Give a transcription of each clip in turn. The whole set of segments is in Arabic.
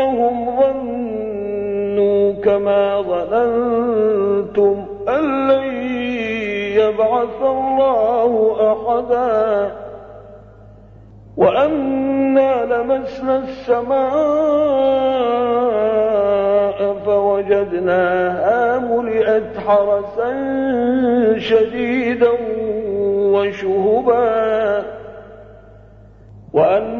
وأنهم ظنوا كما ظننتم أن لن يبعث الله أحدا. وأنا لمسنا السماء فوجدناها ملئت حرسا شديدا وشهبا. وأنا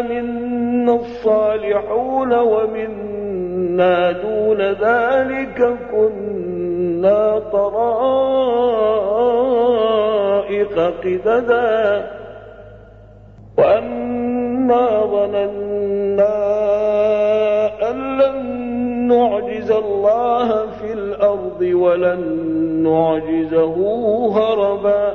منا الصالحون ومنا دون ذلك كنا طرائق قددا وأنا ظننا أن لن نعجز الله في الأرض ولن نعجزه هربا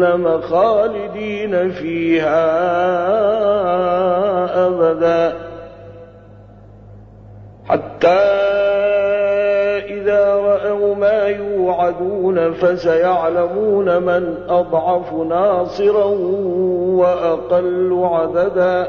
جهنم خالدين فيها أبدا. حتى إذا رأوا ما يوعدون فسيعلمون من أضعف ناصرا وأقل عددا.